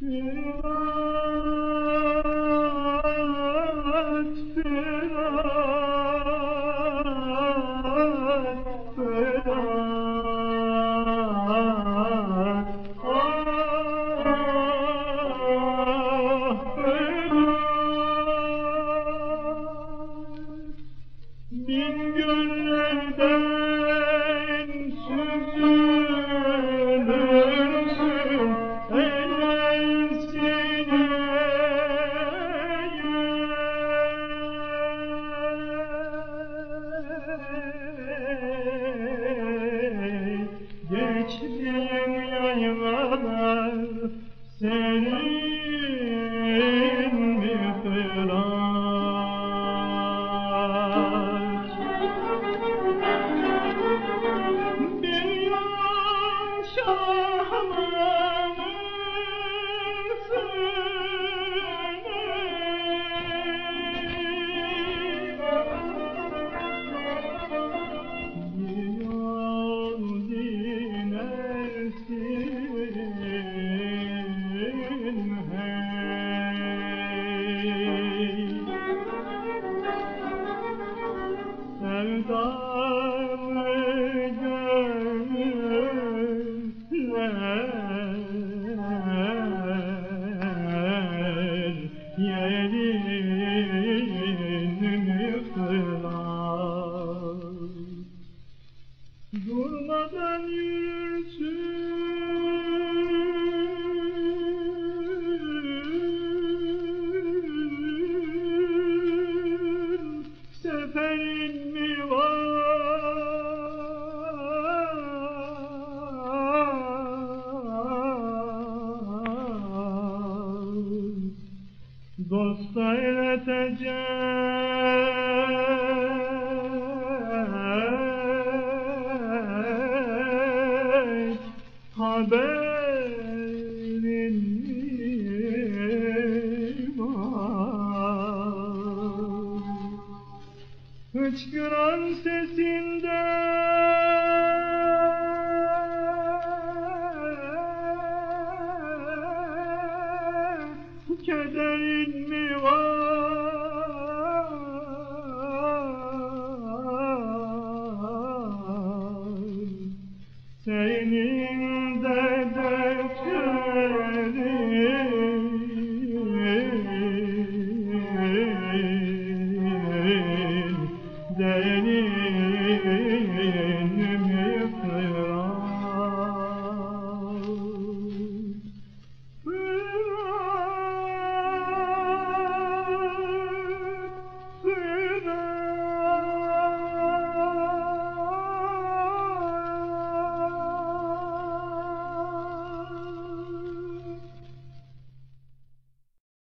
Silver Seni Seferin Dosta iletecek haberin var? Hıçkıran sesinde kederin mi var? Senin de dertlerin derin mi